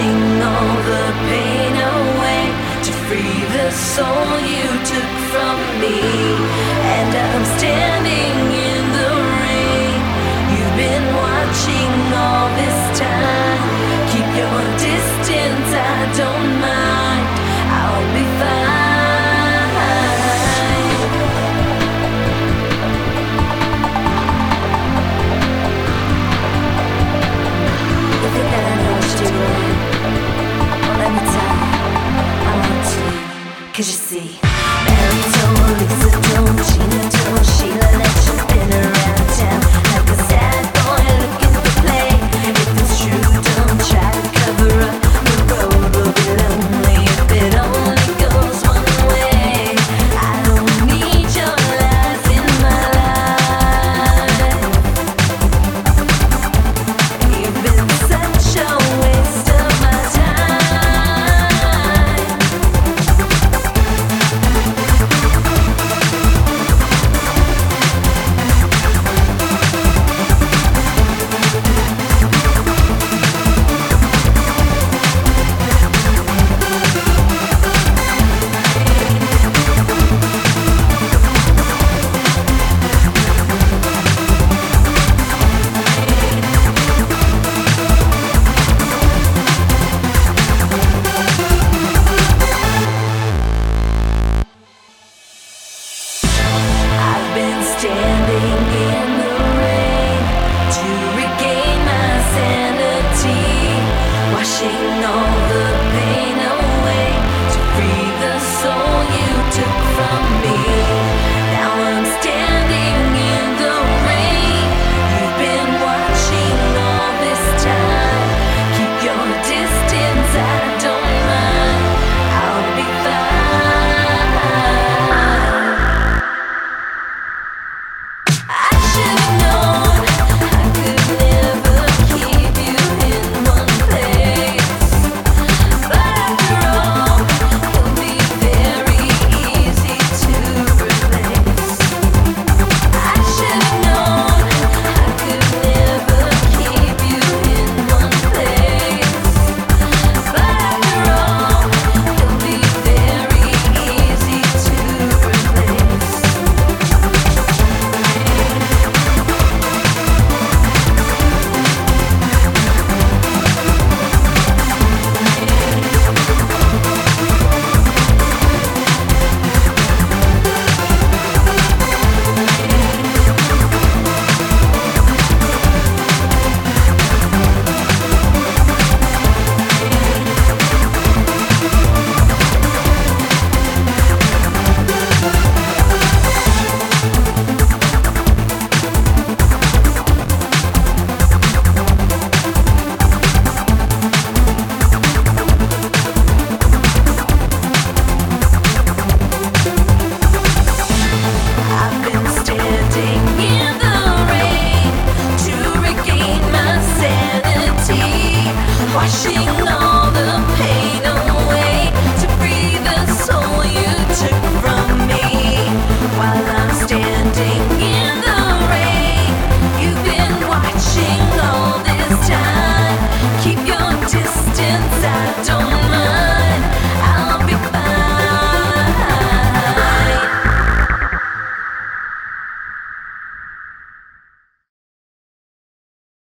all the pain away to free the soul you took from me. Cause you see, Mary's always